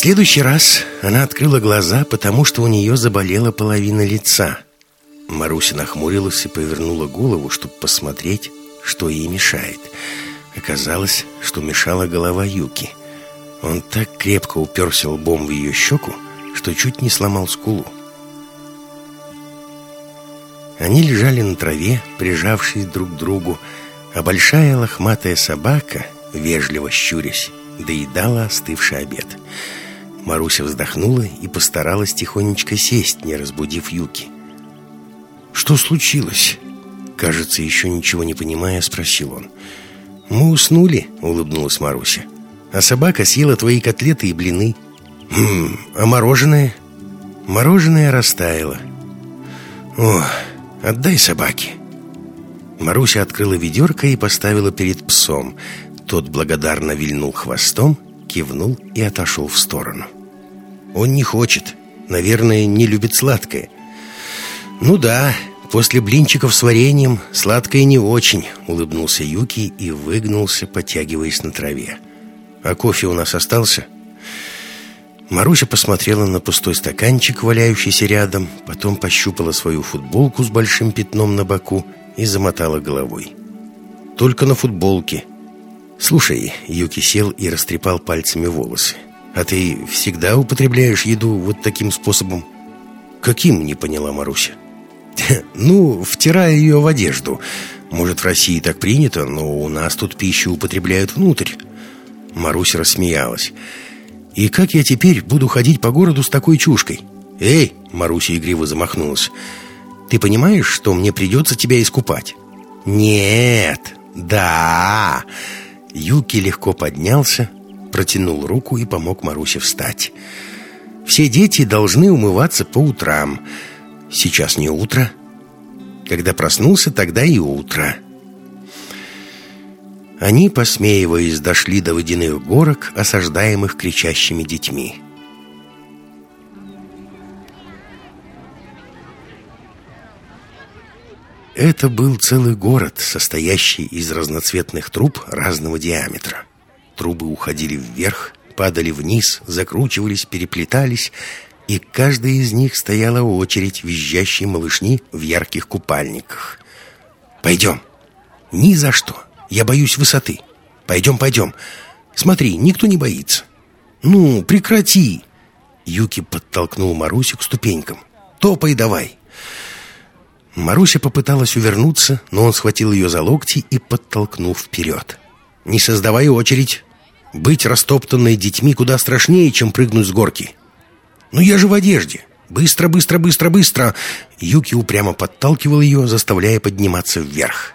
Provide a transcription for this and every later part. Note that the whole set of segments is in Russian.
следующий раз она открыла глаза, потому что у нее заболела половина лица. Маруся нахмурилась и повернула голову, чтобы посмотреть, что ей мешает. Оказалось, что мешала голова Юки. Он так крепко уперся лбом в ее щеку, что чуть не сломал скулу. Они лежали на траве, прижавшись друг к другу, а большая лохматая собака, вежливо щурясь, доедала остывший обед. Маруся вздохнула и постаралась тихонечко сесть, не разбудив Юки. «Что случилось?» Кажется, еще ничего не понимая, спросил он. «Мы уснули», — улыбнулась Маруся. «А собака съела твои котлеты и блины». «Хм, а мороженое?» «Мороженое растаяло». «О, отдай собаке». Маруся открыла ведерко и поставила перед псом. Тот благодарно вильнул хвостом, кивнул и отошел в сторону. «Он не хочет. Наверное, не любит сладкое». «Ну да, после блинчиков с вареньем сладкое не очень», — улыбнулся Юки и выгнулся, потягиваясь на траве. «А кофе у нас остался?» Маруся посмотрела на пустой стаканчик, валяющийся рядом, потом пощупала свою футболку с большим пятном на боку и замотала головой. «Только на футболке». «Слушай», — Юки сел и растрепал пальцами волосы, «а ты всегда употребляешь еду вот таким способом?» «Каким?» — не поняла Маруся. «Ну, втирая ее в одежду. Может, в России так принято, но у нас тут пищу употребляют внутрь». Маруся рассмеялась. «И как я теперь буду ходить по городу с такой чушкой?» «Эй!» — Маруся игриво замахнулась. Ты понимаешь, что мне придется тебя искупать?» «Нет! Да!» Юки легко поднялся, протянул руку и помог Марусе встать. «Все дети должны умываться по утрам. Сейчас не утро. Когда проснулся, тогда и утро». Они, посмеиваясь, дошли до водяных горок, осаждаемых кричащими детьми. Это был целый город, состоящий из разноцветных труб разного диаметра. Трубы уходили вверх, падали вниз, закручивались, переплетались, и каждая из них стояла очередь визжащей малышни в ярких купальниках. «Пойдем!» «Ни за что! Я боюсь высоты! Пойдем, пойдем! Смотри, никто не боится!» «Ну, прекрати!» Юки подтолкнул Марусю к ступенькам. «Топай давай!» Маруся попыталась увернуться, но он схватил ее за локти и подтолкнул вперед. «Не создавай очередь. Быть растоптанной детьми куда страшнее, чем прыгнуть с горки». «Ну я же в одежде. Быстро, быстро, быстро, быстро!» Юки упрямо подталкивал ее, заставляя подниматься вверх.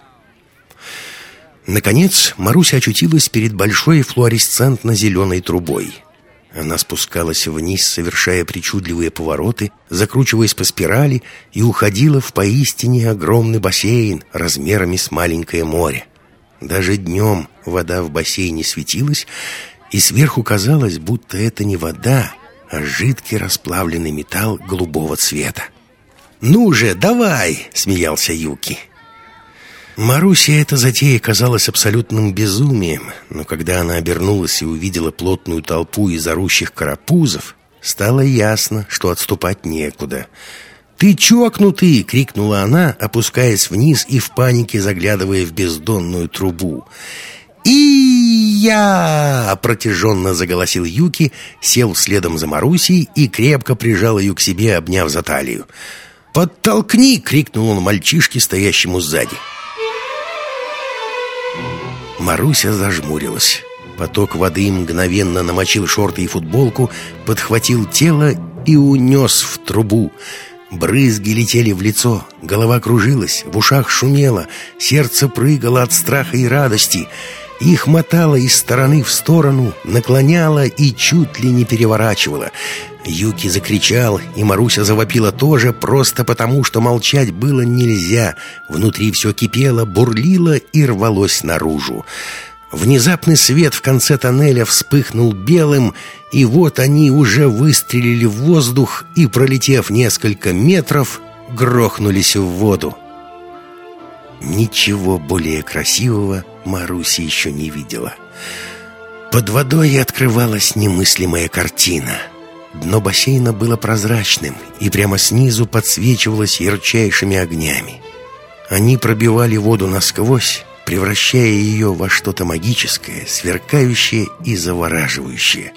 Наконец, Маруся очутилась перед большой флуоресцентно-зеленой трубой. Она спускалась вниз, совершая причудливые повороты, закручиваясь по спирали и уходила в поистине огромный бассейн размерами с маленькое море. Даже днем вода в бассейне светилась, и сверху казалось, будто это не вода, а жидкий расплавленный металл голубого цвета. «Ну же, давай!» — смеялся Юки. Марусе эта затея казалась абсолютным безумием, но когда она обернулась и увидела плотную толпу из орущих карапузов, стало ясно, что отступать некуда. «Ты чокнутый!» — крикнула она, опускаясь вниз и в панике заглядывая в бездонную трубу. и я протяженно заголосил Юки, сел следом за Марусей и крепко прижал ее к себе, обняв за талию. «Подтолкни!» — крикнул он мальчишке, стоящему сзади. Маруся зажмурилась. Поток воды мгновенно намочил шорты и футболку, подхватил тело и унес в трубу. Брызги летели в лицо, голова кружилась, в ушах шумело, сердце прыгало от страха и радости. Их мотало из стороны в сторону, наклоняло и чуть ли не переворачивало. Юки закричал, и Маруся завопила тоже, просто потому, что молчать было нельзя. Внутри все кипело, бурлило и рвалось наружу. Внезапный свет в конце тоннеля вспыхнул белым, и вот они уже выстрелили в воздух и, пролетев несколько метров, грохнулись в воду. Ничего более красивого Маруся еще не видела. Под водой открывалась немыслимая картина. Дно бассейна было прозрачным и прямо снизу подсвечивалось ярчайшими огнями. Они пробивали воду насквозь, превращая ее во что-то магическое, сверкающее и завораживающее.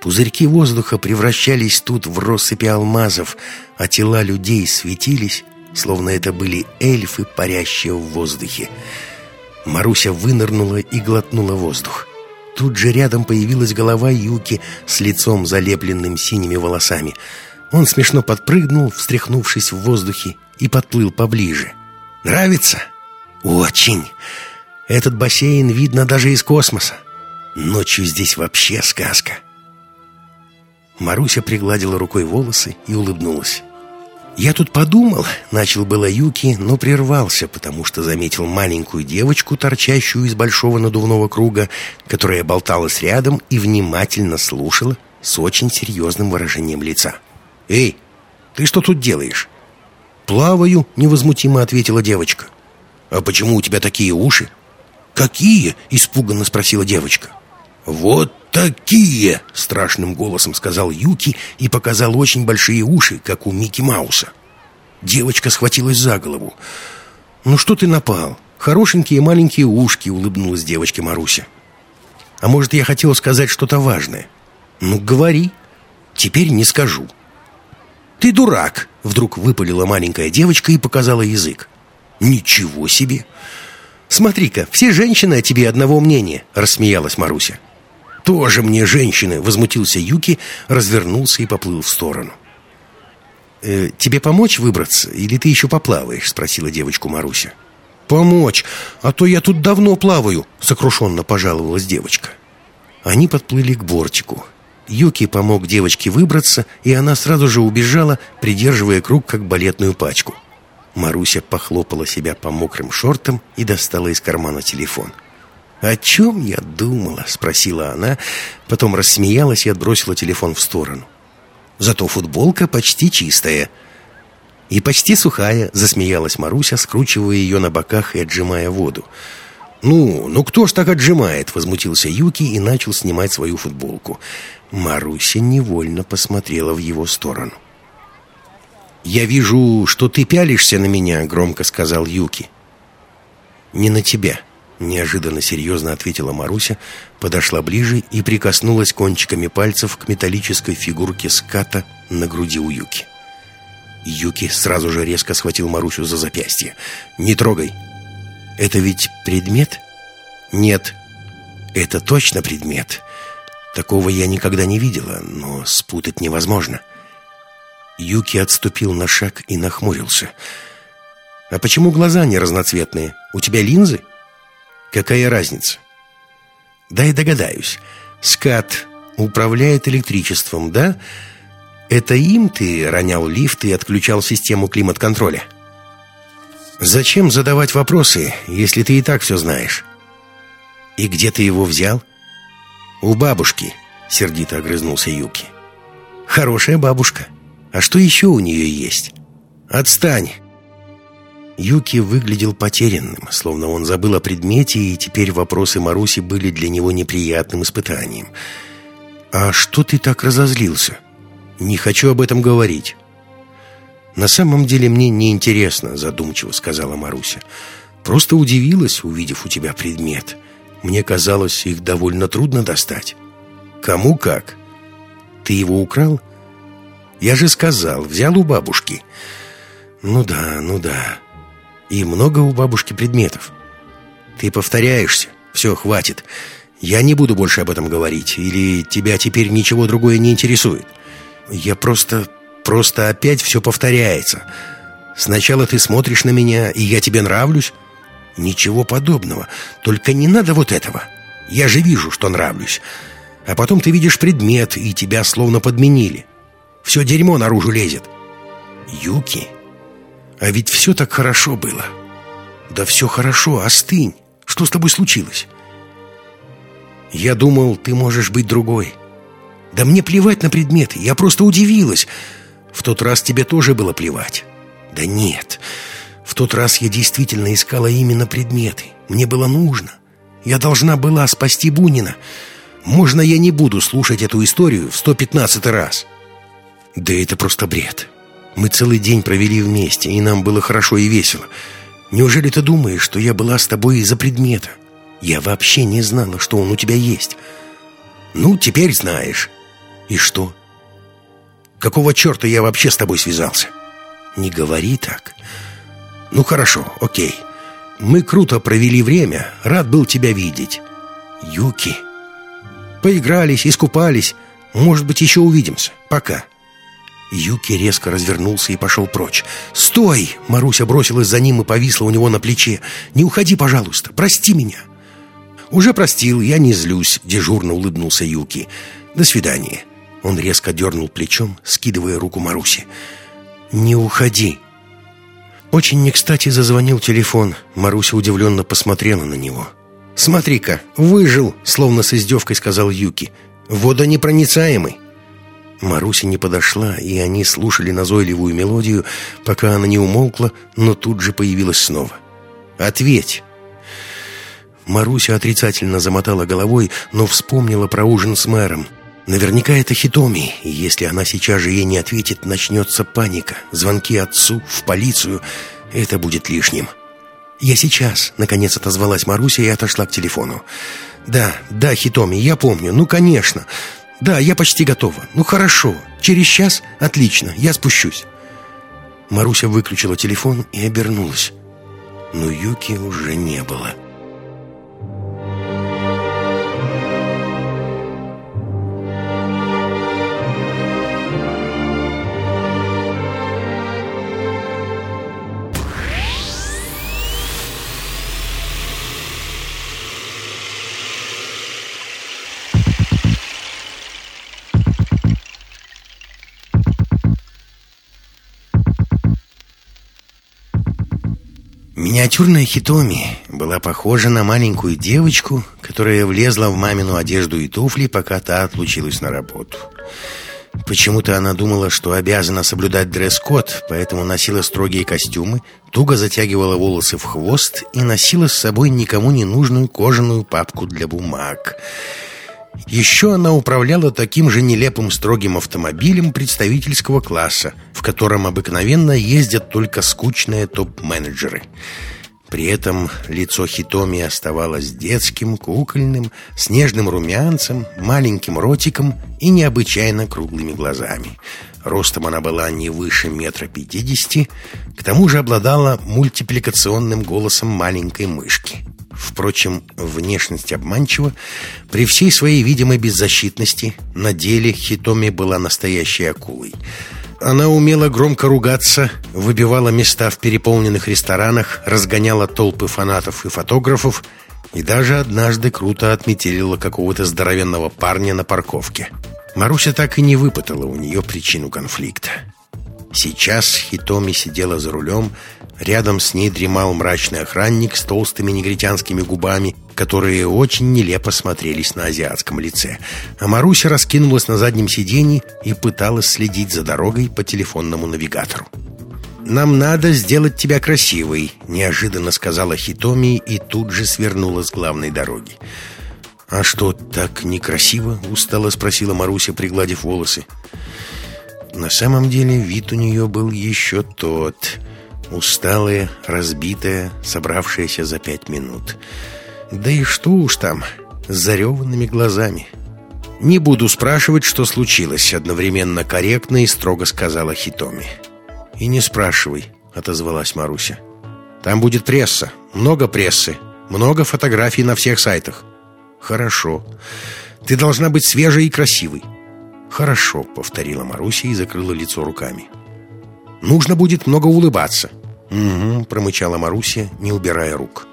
Пузырьки воздуха превращались тут в россыпи алмазов, а тела людей светились, словно это были эльфы, парящие в воздухе. Маруся вынырнула и глотнула воздух. Тут же рядом появилась голова Юки с лицом, залепленным синими волосами. Он смешно подпрыгнул, встряхнувшись в воздухе, и подплыл поближе. «Нравится?» «Очень! Этот бассейн видно даже из космоса. Ночью здесь вообще сказка!» Маруся пригладила рукой волосы и улыбнулась. «Я тут подумал», — начал было Юки, но прервался, потому что заметил маленькую девочку, торчащую из большого надувного круга, которая болталась рядом и внимательно слушала с очень серьезным выражением лица. «Эй, ты что тут делаешь?» «Плаваю», — невозмутимо ответила девочка. «А почему у тебя такие уши?» «Какие?» — испуганно спросила девочка. «Вот такие!» — страшным голосом сказал Юки и показал очень большие уши, как у Микки Мауса. Девочка схватилась за голову. «Ну что ты напал? Хорошенькие маленькие ушки!» — улыбнулась девочке Маруся. «А может, я хотела сказать что-то важное?» «Ну, говори. Теперь не скажу». «Ты дурак!» — вдруг выпалила маленькая девочка и показала язык. «Ничего себе!» «Смотри-ка, все женщины о тебе одного мнения!» — рассмеялась Маруся. «Тоже мне женщины!» — возмутился Юки, развернулся и поплыл в сторону. «Э, «Тебе помочь выбраться, или ты еще поплаваешь?» — спросила девочку Маруся. «Помочь, а то я тут давно плаваю!» — сокрушенно пожаловалась девочка. Они подплыли к бортику. Юки помог девочке выбраться, и она сразу же убежала, придерживая круг, как балетную пачку. Маруся похлопала себя по мокрым шортам и достала из кармана телефон. «О чем я думала?» — спросила она, потом рассмеялась и отбросила телефон в сторону. «Зато футболка почти чистая». «И почти сухая», — засмеялась Маруся, скручивая ее на боках и отжимая воду. «Ну, ну кто ж так отжимает?» — возмутился Юки и начал снимать свою футболку. Маруся невольно посмотрела в его сторону. «Я вижу, что ты пялишься на меня», — громко сказал Юки. «Не на тебя», — неожиданно серьезно ответила Маруся, подошла ближе и прикоснулась кончиками пальцев к металлической фигурке ската на груди у Юки. Юки сразу же резко схватил Марусю за запястье. «Не трогай!» «Это ведь предмет?» «Нет, это точно предмет. Такого я никогда не видела, но спутать невозможно». Юки отступил на шаг и нахмурился. «А почему глаза не разноцветные? У тебя линзы?» «Какая разница?» «Дай догадаюсь. Скат управляет электричеством, да? Это им ты ронял лифт и отключал систему климат-контроля?» «Зачем задавать вопросы, если ты и так все знаешь?» «И где ты его взял?» «У бабушки», — сердито огрызнулся Юки. «Хорошая бабушка». А что еще у нее есть? Отстань!» Юки выглядел потерянным, словно он забыл о предмете, и теперь вопросы Маруси были для него неприятным испытанием. «А что ты так разозлился?» «Не хочу об этом говорить». «На самом деле мне неинтересно», — задумчиво сказала Маруся. «Просто удивилась, увидев у тебя предмет. Мне казалось, их довольно трудно достать». «Кому как?» «Ты его украл?» Я же сказал, взял у бабушки. Ну да, ну да. И много у бабушки предметов. Ты повторяешься. Все, хватит. Я не буду больше об этом говорить. Или тебя теперь ничего другое не интересует. Я просто... Просто опять все повторяется. Сначала ты смотришь на меня, и я тебе нравлюсь. Ничего подобного. Только не надо вот этого. Я же вижу, что нравлюсь. А потом ты видишь предмет, и тебя словно подменили. Все дерьмо наружу лезет. Юки? А ведь все так хорошо было. Да все хорошо, остынь. Что с тобой случилось? Я думал, ты можешь быть другой. Да мне плевать на предметы, я просто удивилась. В тот раз тебе тоже было плевать. Да нет, в тот раз я действительно искала именно предметы. Мне было нужно. Я должна была спасти Бунина. Можно я не буду слушать эту историю в 115 раз? Да это просто бред. Мы целый день провели вместе, и нам было хорошо и весело. Неужели ты думаешь, что я была с тобой из-за предмета? Я вообще не знала, что он у тебя есть. Ну, теперь знаешь. И что? Какого черта я вообще с тобой связался? Не говори так. Ну, хорошо, окей. Мы круто провели время. Рад был тебя видеть. Юки. Поигрались, искупались. Может быть, еще увидимся. Пока. Юки резко развернулся и пошел прочь. «Стой!» Маруся бросилась за ним и повисла у него на плече. «Не уходи, пожалуйста! Прости меня!» «Уже простил, я не злюсь», — дежурно улыбнулся Юки. «До свидания». Он резко дернул плечом, скидывая руку Маруси. «Не уходи!» Очень не кстати зазвонил телефон. Маруся удивленно посмотрела на него. «Смотри-ка, выжил!» — словно с издевкой сказал Юки. «Водонепроницаемый!» Маруся не подошла, и они слушали назойливую мелодию, пока она не умолкла, но тут же появилась снова. «Ответь!» Маруся отрицательно замотала головой, но вспомнила про ужин с мэром. Наверняка это Хитоми, и если она сейчас же ей не ответит, начнется паника, звонки отцу, в полицию. Это будет лишним. «Я сейчас», — наконец отозвалась Маруся и отошла к телефону. «Да, да, Хитоми, я помню, ну, конечно. Да, я почти готова. Ну, хорошо. Через час? Отлично, я спущусь». Маруся выключила телефон и обернулась. Но Юки уже не было. Миниатюрная Хитоми была похожа на маленькую девочку, которая влезла в мамину одежду и туфли, пока та отлучилась на работу. Почему-то она думала, что обязана соблюдать дресс-код, поэтому носила строгие костюмы, туго затягивала волосы в хвост и носила с собой никому не нужную кожаную папку для бумаг – еще она управляла таким же нелепым строгим автомобилем представительского класса, в котором обыкновенно ездят только скучные топ-менеджеры. При этом лицо Хитоми оставалось детским, кукольным, с нежным румянцем, маленьким ротиком и необычайно круглыми глазами. Ростом она была не выше метра пятидесяти, к тому же обладала мультипликационным голосом маленькой мышки. Впрочем, внешность обманчива. При всей своей видимой беззащитности на деле Хитоми была настоящей акулой. Она умела громко ругаться, выбивала места в переполненных ресторанах, разгоняла толпы фанатов и фотографов и даже однажды круто отметелила какого-то здоровенного парня на парковке. Маруся так и не выпытала у нее причину конфликта. Сейчас Хитоми сидела за рулем, рядом с ней дремал мрачный охранник с толстыми негритянскими губами, которые очень нелепо смотрелись на азиатском лице. А Маруся раскинулась на заднем сиденье и пыталась следить за дорогой по телефонному навигатору. «Нам надо сделать тебя красивой», — неожиданно сказала Хитоми и тут же свернула с главной дороги. «А что, так некрасиво?» — устало спросила Маруся, пригладив волосы. На самом деле вид у нее был еще тот. Усталая, разбитая, собравшаяся за пять минут. Да и что уж там, с зареванными глазами. «Не буду спрашивать, что случилось», — одновременно корректно и строго сказала Хитоми. «И не спрашивай», — отозвалась Маруся. «Там будет пресса, много прессы, много фотографий на всех сайтах». «Хорошо. Ты должна быть свежей и красивой. «Хорошо», — повторила Маруся и закрыла лицо руками. «Нужно будет много улыбаться». «Угу», — промычала Маруся, не убирая рук.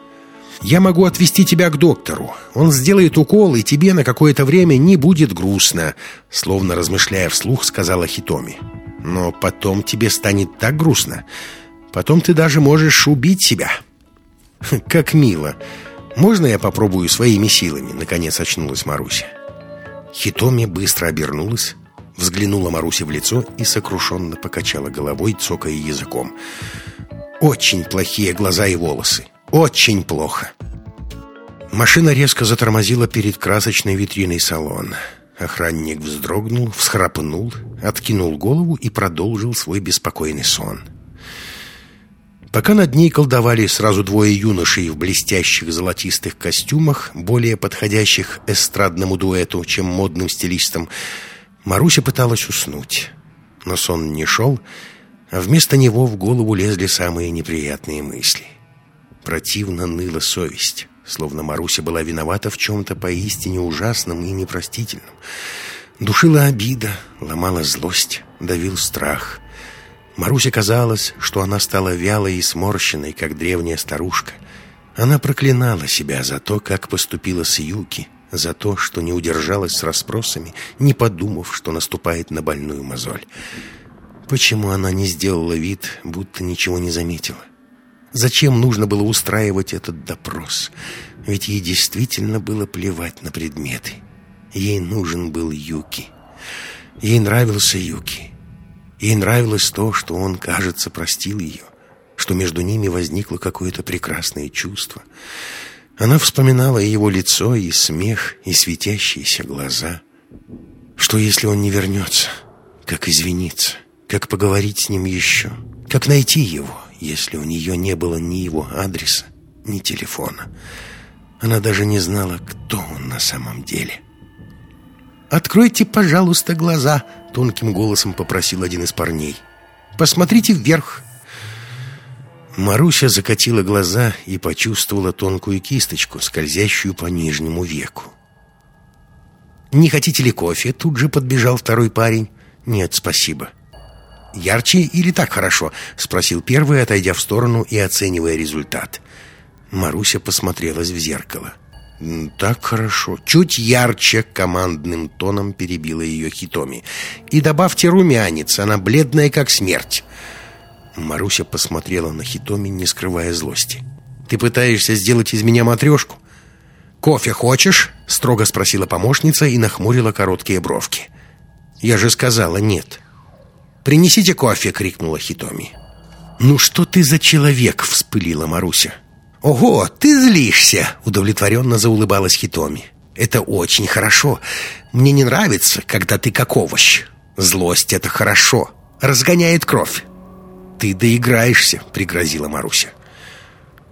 «Я могу отвезти тебя к доктору. Он сделает укол, и тебе на какое-то время не будет грустно», словно размышляя вслух, сказала Хитоми. «Но потом тебе станет так грустно. Потом ты даже можешь убить себя». «Как мило. Можно я попробую своими силами?» Наконец очнулась Маруся. Хитоми быстро обернулась, взглянула Марусе в лицо и сокрушенно покачала головой, цокая языком. «Очень плохие глаза и волосы. Очень плохо». Машина резко затормозила перед красочной витриной салона. Охранник вздрогнул, всхрапнул, откинул голову и продолжил свой беспокойный сон. Пока над ней колдовали сразу двое юношей в блестящих золотистых костюмах, более подходящих эстрадному дуэту, чем модным стилистам, Маруся пыталась уснуть. Но сон не шел, вместо него в голову лезли самые неприятные мысли. Противно ныла совесть словно Маруся была виновата в чем-то поистине ужасном и непростительном. Душила обида, ломала злость, давил страх. Марусе казалось, что она стала вялой и сморщенной, как древняя старушка. Она проклинала себя за то, как поступила с Юки, за то, что не удержалась с расспросами, не подумав, что наступает на больную мозоль. Почему она не сделала вид, будто ничего не заметила? Зачем нужно было устраивать этот допрос? Ведь ей действительно было плевать на предметы. Ей нужен был Юки. Ей нравился Юки. Ей нравилось то, что он, кажется, простил ее, что между ними возникло какое-то прекрасное чувство. Она вспоминала его лицо, и смех, и светящиеся глаза. Что, если он не вернется? Как извиниться? Как поговорить с ним еще? Как найти его? если у нее не было ни его адреса, ни телефона. Она даже не знала, кто он на самом деле. «Откройте, пожалуйста, глаза», — тонким голосом попросил один из парней. «Посмотрите вверх». Маруся закатила глаза и почувствовала тонкую кисточку, скользящую по нижнему веку. «Не хотите ли кофе?» — тут же подбежал второй парень. «Нет, спасибо». «Ярче или так хорошо?» — спросил первый, отойдя в сторону и оценивая результат. Маруся посмотрелась в зеркало. «Так хорошо. Чуть ярче!» — командным тоном перебила ее Хитоми. «И добавьте румянец, она бледная, как смерть». Маруся посмотрела на Хитоми, не скрывая злости. «Ты пытаешься сделать из меня матрешку?» «Кофе хочешь?» — строго спросила помощница и нахмурила короткие бровки. «Я же сказала нет». «Принесите кофе!» — крикнула Хитоми. «Ну что ты за человек?» — вспылила Маруся. «Ого, ты злишься!» — удовлетворенно заулыбалась Хитоми. «Это очень хорошо. Мне не нравится, когда ты как овощ. Злость — это хорошо. Разгоняет кровь». «Ты доиграешься», — пригрозила Маруся.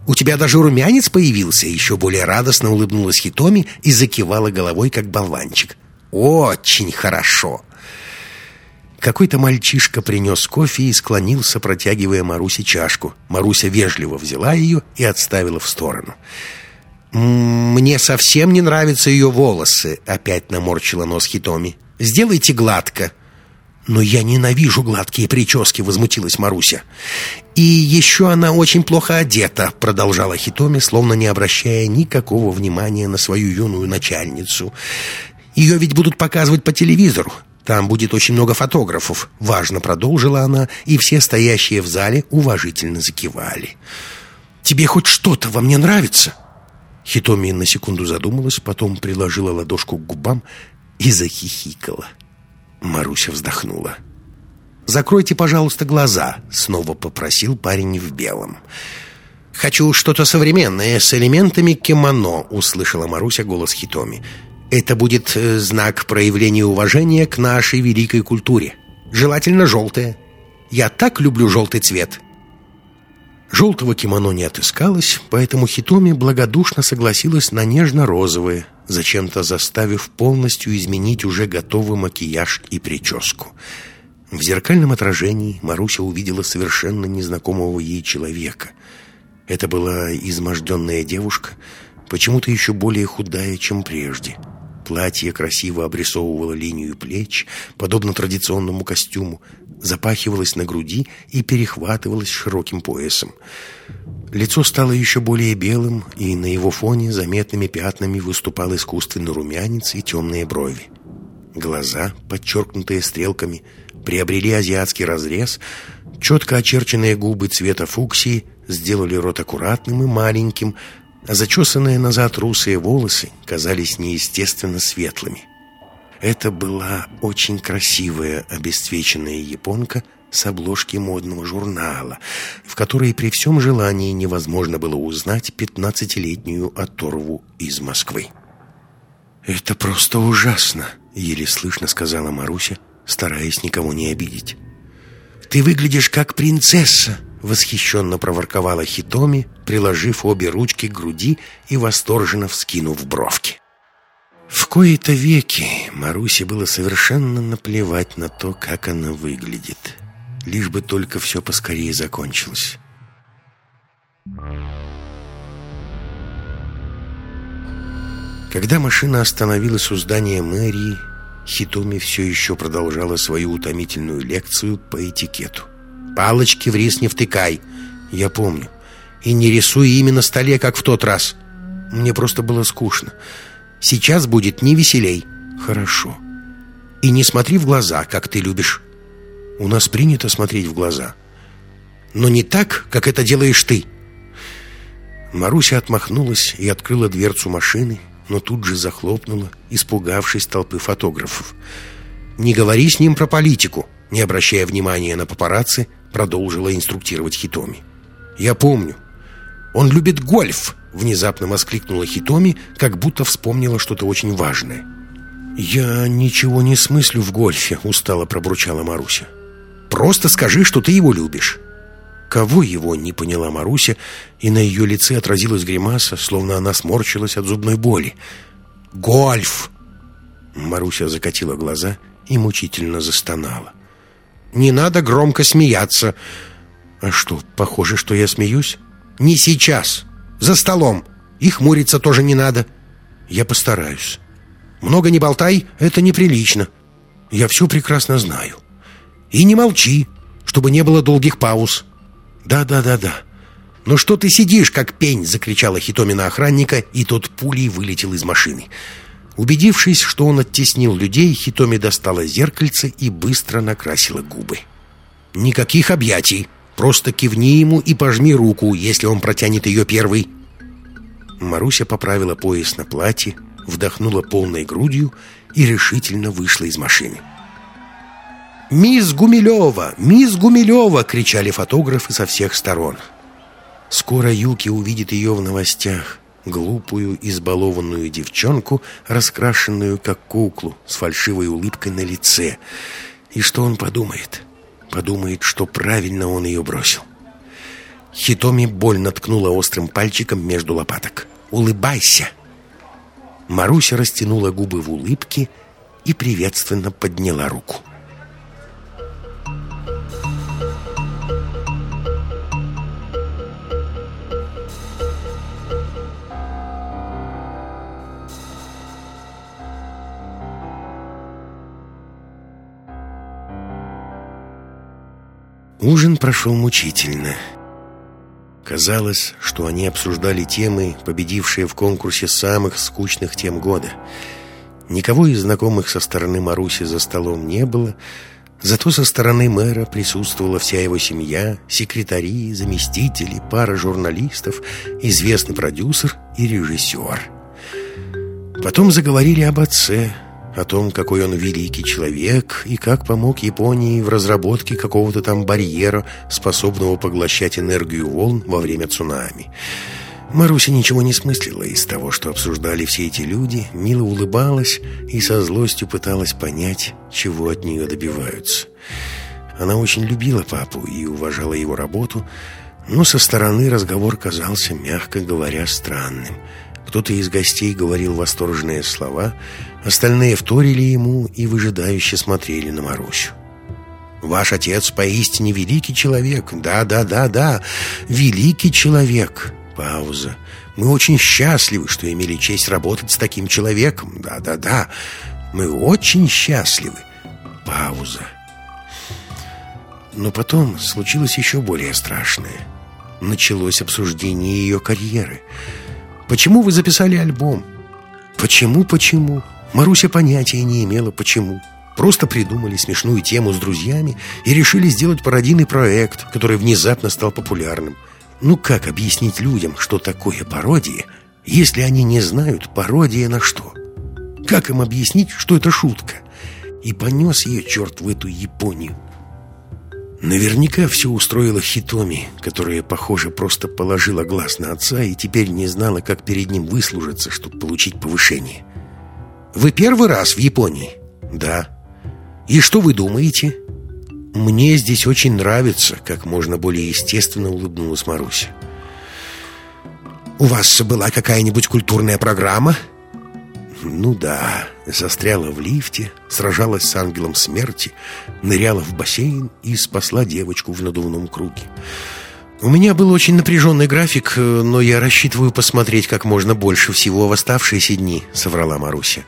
«У тебя даже румянец появился», — еще более радостно улыбнулась Хитоми и закивала головой, как болванчик. «Очень хорошо!» Какой-то мальчишка принес кофе и склонился, протягивая Марусе чашку. Маруся вежливо взяла ее и отставила в сторону. «Мне совсем не нравятся ее волосы», — опять наморчила нос Хитоми. «Сделайте гладко». «Но я ненавижу гладкие прически», — возмутилась Маруся. «И еще она очень плохо одета», — продолжала Хитоми, словно не обращая никакого внимания на свою юную начальницу. «Ее ведь будут показывать по телевизору. Там будет очень много фотографов», — важно продолжила она, и все стоящие в зале уважительно закивали. «Тебе хоть что-то во мне нравится?» Хитоми на секунду задумалась, потом приложила ладошку к губам и захихикала. Маруся вздохнула. «Закройте, пожалуйста, глаза», — снова попросил парень в белом. «Хочу что-то современное с элементами кимоно», — услышала Маруся голос Хитоми. Это будет э, знак проявления уважения к нашей великой культуре. Желательно желтое. Я так люблю желтый цвет. Желтого кимоно не отыскалось, поэтому Хитоми благодушно согласилась на нежно-розовое, зачем-то заставив полностью изменить уже готовый макияж и прическу. В зеркальном отражении Маруся увидела совершенно незнакомого ей человека. Это была изможденная девушка, почему-то еще более худая, чем прежде. Платье красиво обрисовывало линию плеч, подобно традиционному костюму, запахивалось на груди и перехватывалось широким поясом. Лицо стало еще более белым, и на его фоне заметными пятнами выступал искусственный румянец и темные брови. Глаза, подчеркнутые стрелками, приобрели азиатский разрез, четко очерченные губы цвета фуксии сделали рот аккуратным и маленьким, зачесанные назад русые волосы казались неестественно светлыми. Это была очень красивая обесцвеченная японка с обложки модного журнала, в которой при всем желании невозможно было узнать пятнадцатилетнюю оторву из Москвы. «Это просто ужасно», — еле слышно сказала Маруся, стараясь никого не обидеть. «Ты выглядишь как принцесса», — восхищенно проворковала Хитоми, приложив обе ручки к груди и восторженно вскинув бровки. В кои-то веки Марусе было совершенно наплевать на то, как она выглядит. Лишь бы только все поскорее закончилось. Когда машина остановилась у здания мэрии, Хитоми все еще продолжала свою утомительную лекцию по этикету. «Палочки в рис не втыкай!» «Я помню. И не рисуй именно на столе, как в тот раз. Мне просто было скучно. Сейчас будет не веселей». «Хорошо. И не смотри в глаза, как ты любишь. У нас принято смотреть в глаза. Но не так, как это делаешь ты». Маруся отмахнулась и открыла дверцу машины, но тут же захлопнула, испугавшись толпы фотографов. «Не говори с ним про политику», не обращая внимания на папарацци, продолжила инструктировать Хитоми. «Я помню. Он любит гольф!» Внезапно воскликнула Хитоми, как будто вспомнила что-то очень важное. «Я ничего не смыслю в гольфе», — устало пробурчала Маруся. «Просто скажи, что ты его любишь». Кого его, не поняла Маруся, и на ее лице отразилась гримаса, словно она сморщилась от зубной боли. «Гольф!» Маруся закатила глаза и мучительно застонала. «Не надо громко смеяться!» «А что, похоже, что я смеюсь?» «Не сейчас! За столом! И хмуриться тоже не надо!» «Я постараюсь!» «Много не болтай, это неприлично!» «Я все прекрасно знаю!» «И не молчи, чтобы не было долгих пауз!» «Да-да-да-да!» «Ну что ты сидишь, как пень?» — закричала Хитомина охранника, и тот пулей вылетел из машины. Убедившись, что он оттеснил людей, Хитоми достала зеркальце и быстро накрасила губы. «Никаких объятий! Просто кивни ему и пожми руку, если он протянет ее первый!» Маруся поправила пояс на платье, вдохнула полной грудью и решительно вышла из машины. «Мисс Гумилева! Мисс Гумилева!» — кричали фотографы со всех сторон. Скоро Юки увидит ее в новостях. Глупую, избалованную девчонку, раскрашенную как куклу, с фальшивой улыбкой на лице. И что он подумает? Подумает, что правильно он ее бросил. Хитоми больно ткнула острым пальчиком между лопаток. «Улыбайся!» Маруся растянула губы в улыбке и приветственно подняла руку. Ужин прошел мучительно. Казалось, что они обсуждали темы, победившие в конкурсе самых скучных тем года. Никого из знакомых со стороны Маруси за столом не было, зато со стороны мэра присутствовала вся его семья, секретари, заместители, пара журналистов, известный продюсер и режиссер. Потом заговорили об отце – о том, какой он великий человек и как помог Японии в разработке какого-то там барьера, способного поглощать энергию волн во время цунами. Маруся ничего не смыслила из того, что обсуждали все эти люди, мило улыбалась и со злостью пыталась понять, чего от нее добиваются. Она очень любила папу и уважала его работу, но со стороны разговор казался, мягко говоря, странным. Кто-то из гостей говорил восторженные слова – Остальные вторили ему и выжидающе смотрели на Марусю. «Ваш отец поистине великий человек. Да, да, да, да, великий человек». Пауза. «Мы очень счастливы, что имели честь работать с таким человеком. Да, да, да, мы очень счастливы». Пауза. Но потом случилось еще более страшное. Началось обсуждение ее карьеры. «Почему вы записали альбом?» «Почему, почему?» Маруся понятия не имела, почему. Просто придумали смешную тему с друзьями и решили сделать пародийный проект, который внезапно стал популярным. Ну как объяснить людям, что такое пародия, если они не знают, пародия на что? Как им объяснить, что это шутка? И понес ее черт в эту Японию. Наверняка все устроила Хитоми, которая, похоже, просто положила глаз на отца и теперь не знала, как перед ним выслужиться, чтобы получить повышение. «Вы первый раз в Японии?» «Да». «И что вы думаете?» «Мне здесь очень нравится», — как можно более естественно улыбнулась Маруся. «У вас была какая-нибудь культурная программа?» Ну да, застряла в лифте, сражалась с ангелом смерти, ныряла в бассейн и спасла девочку в надувном круге. У меня был очень напряженный график, но я рассчитываю посмотреть как можно больше всего в оставшиеся дни, соврала Маруся.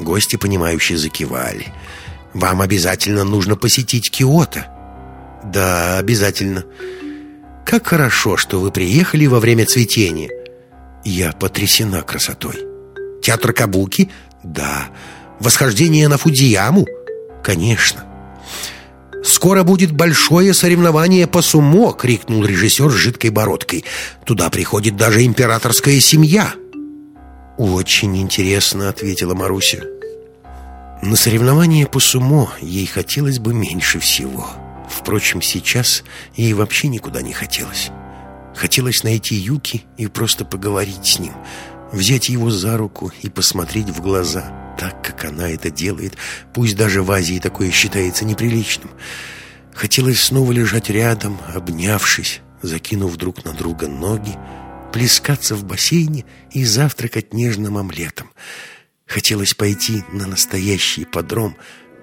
Гости, понимающие, закивали. Вам обязательно нужно посетить Киото. Да, обязательно. Как хорошо, что вы приехали во время цветения. Я потрясена красотой. Театр Кабуки? Да. Восхождение на Фудзияму? Конечно. «Скоро будет большое соревнование по сумо!» — крикнул режиссер с жидкой бородкой. «Туда приходит даже императорская семья!» «Очень интересно», — ответила Маруся. На соревнование по сумо ей хотелось бы меньше всего. Впрочем, сейчас ей вообще никуда не хотелось. Хотелось найти Юки и просто поговорить с ним — взять его за руку и посмотреть в глаза, так, как она это делает, пусть даже в Азии такое считается неприличным. Хотелось снова лежать рядом, обнявшись, закинув друг на друга ноги, плескаться в бассейне и завтракать нежным омлетом. Хотелось пойти на настоящий подром,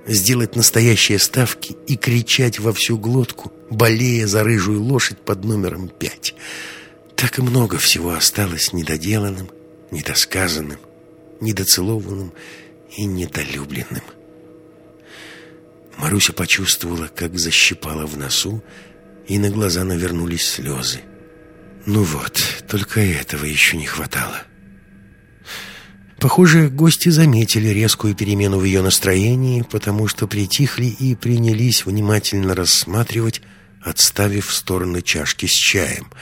сделать настоящие ставки и кричать во всю глотку, болея за рыжую лошадь под номером пять. Так и много всего осталось недоделанным, недосказанным, недоцелованным и недолюбленным. Маруся почувствовала, как защипала в носу, и на глаза навернулись слезы. Ну вот, только этого еще не хватало. Похоже, гости заметили резкую перемену в ее настроении, потому что притихли и принялись внимательно рассматривать, отставив в стороны чашки с чаем —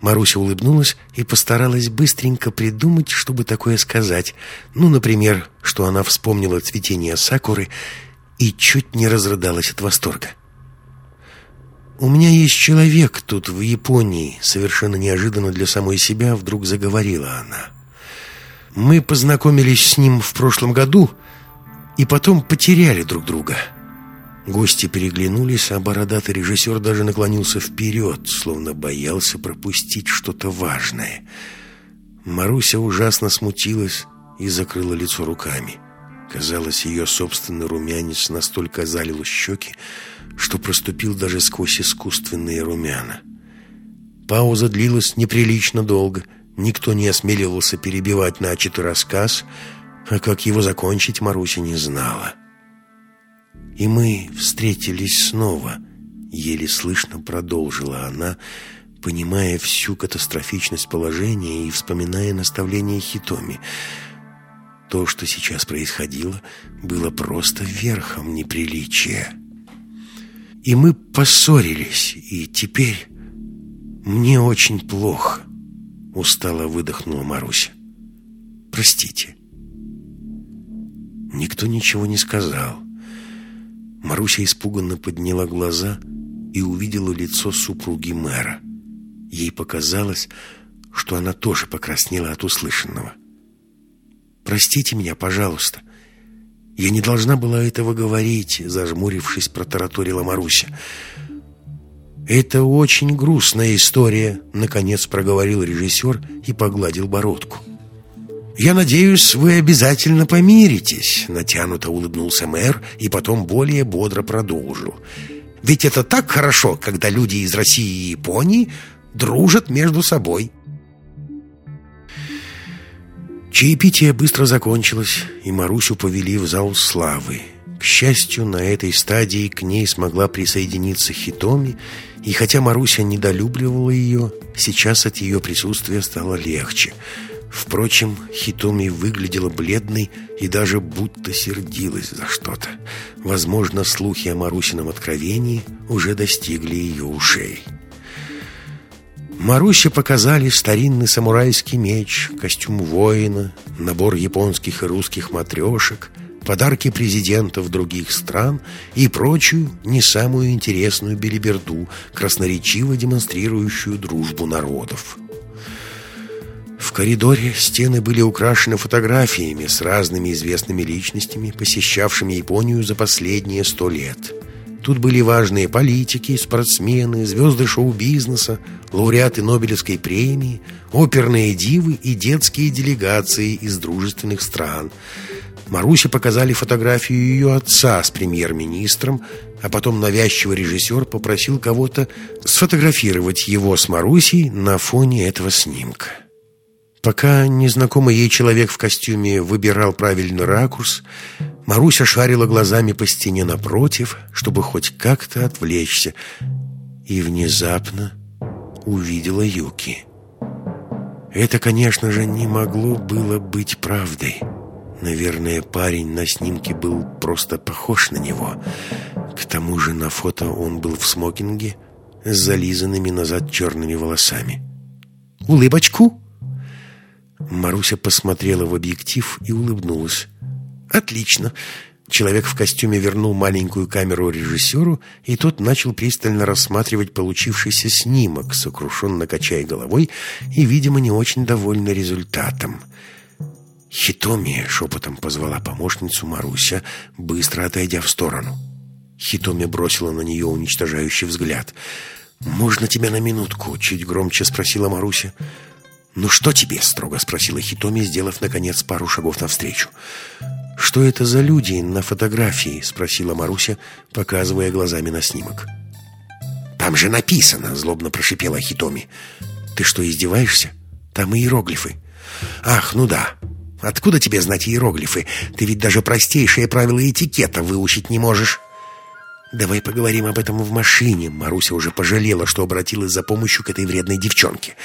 Маруся улыбнулась и постаралась быстренько придумать, чтобы такое сказать. Ну, например, что она вспомнила цветение сакуры и чуть не разрыдалась от восторга. «У меня есть человек тут, в Японии», — совершенно неожиданно для самой себя вдруг заговорила она. «Мы познакомились с ним в прошлом году и потом потеряли друг друга». Гости переглянулись, а бородатый режиссер даже наклонился вперед, словно боялся пропустить что-то важное. Маруся ужасно смутилась и закрыла лицо руками. Казалось, ее собственный румянец настолько залил щеки, что проступил даже сквозь искусственные румяна. Пауза длилась неприлично долго. Никто не осмеливался перебивать начатый рассказ, а как его закончить, Маруся не знала. И мы встретились снова, еле слышно продолжила она, понимая всю катастрофичность положения и вспоминая наставление Хитоми. То, что сейчас происходило, было просто верхом неприличия. И мы поссорились, и теперь мне очень плохо, устало выдохнула Маруся. Простите. Никто ничего не сказал. Маруся испуганно подняла глаза и увидела лицо супруги мэра. Ей показалось, что она тоже покраснела от услышанного. «Простите меня, пожалуйста. Я не должна была этого говорить», — зажмурившись, протараторила Маруся. «Это очень грустная история», — наконец проговорил режиссер и погладил бородку. «Я надеюсь, вы обязательно помиритесь», — натянуто улыбнулся мэр и потом более бодро продолжил. «Ведь это так хорошо, когда люди из России и Японии дружат между собой». Чаепитие быстро закончилось, и Марусю повели в зал славы. К счастью, на этой стадии к ней смогла присоединиться Хитоми, и хотя Маруся недолюбливала ее, сейчас от ее присутствия стало легче — Впрочем, Хитоми выглядела бледной и даже будто сердилась за что-то. Возможно, слухи о Марусином откровении уже достигли ее ушей. Марусе показали старинный самурайский меч, костюм воина, набор японских и русских матрешек, подарки президентов других стран и прочую не самую интересную белиберду, красноречиво демонстрирующую дружбу народов. В коридоре стены были украшены фотографиями с разными известными личностями, посещавшими Японию за последние сто лет. Тут были важные политики, спортсмены, звезды шоу-бизнеса, лауреаты Нобелевской премии, оперные дивы и детские делегации из дружественных стран. Марусе показали фотографию ее отца с премьер-министром, а потом навязчивый режиссер попросил кого-то сфотографировать его с Марусей на фоне этого снимка. Пока незнакомый ей человек в костюме выбирал правильный ракурс, Маруся шарила глазами по стене напротив, чтобы хоть как-то отвлечься, и внезапно увидела Юки. Это, конечно же, не могло было быть правдой. Наверное, парень на снимке был просто похож на него. К тому же на фото он был в смокинге с зализанными назад черными волосами. «Улыбочку!» Маруся посмотрела в объектив и улыбнулась. «Отлично!» Человек в костюме вернул маленькую камеру режиссеру, и тот начал пристально рассматривать получившийся снимок, сокрушенно качая головой и, видимо, не очень довольный результатом. «Хитоми!» — шепотом позвала помощницу Маруся, быстро отойдя в сторону. Хитоми бросила на нее уничтожающий взгляд. «Можно тебя на минутку?» — чуть громче спросила Маруся. «Ну что тебе?» — строго спросила Хитоми, сделав, наконец, пару шагов навстречу. «Что это за люди на фотографии?» — спросила Маруся, показывая глазами на снимок. «Там же написано!» — злобно прошипела Хитоми. «Ты что, издеваешься? Там иероглифы». «Ах, ну да. Откуда тебе знать иероглифы? Ты ведь даже простейшие правила этикета выучить не можешь». «Давай поговорим об этом в машине». Маруся уже пожалела, что обратилась за помощью к этой вредной девчонке.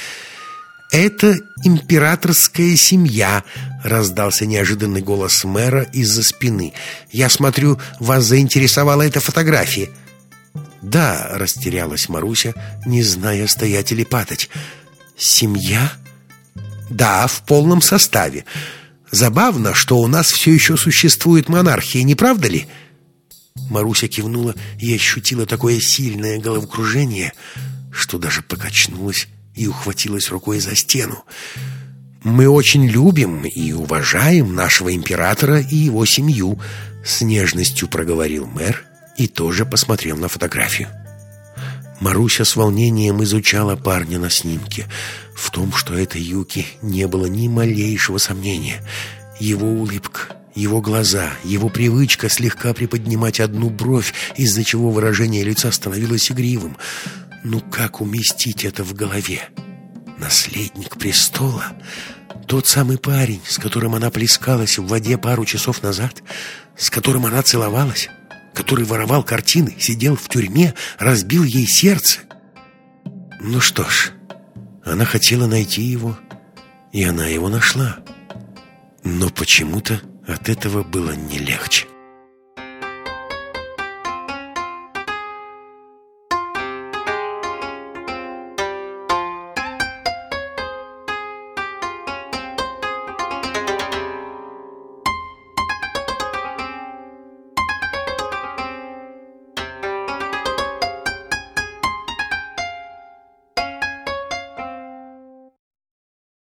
«Это императорская семья», — раздался неожиданный голос мэра из-за спины. «Я смотрю, вас заинтересовала эта фотография». «Да», — растерялась Маруся, не зная, стоять или падать. «Семья?» «Да, в полном составе. Забавно, что у нас все еще существует монархия, не правда ли?» Маруся кивнула и ощутила такое сильное головокружение, что даже покачнулась и ухватилась рукой за стену. «Мы очень любим и уважаем нашего императора и его семью», с нежностью проговорил мэр и тоже посмотрел на фотографию. Маруся с волнением изучала парня на снимке. В том, что это Юки, не было ни малейшего сомнения. Его улыбка, его глаза, его привычка слегка приподнимать одну бровь, из-за чего выражение лица становилось игривым — ну как уместить это в голове? Наследник престола? Тот самый парень, с которым она плескалась в воде пару часов назад? С которым она целовалась? Который воровал картины, сидел в тюрьме, разбил ей сердце? Ну что ж, она хотела найти его, и она его нашла. Но почему-то от этого было не легче.